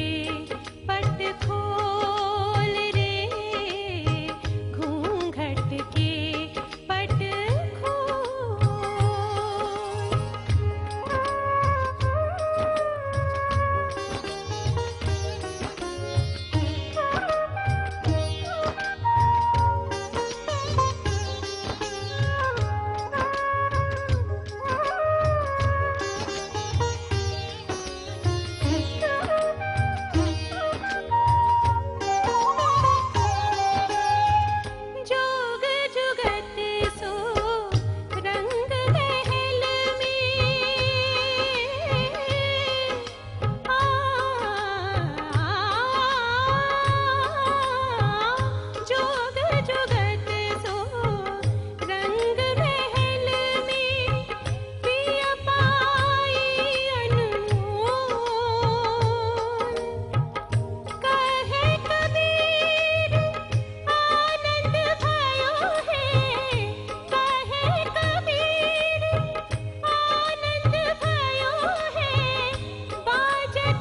गे Watch!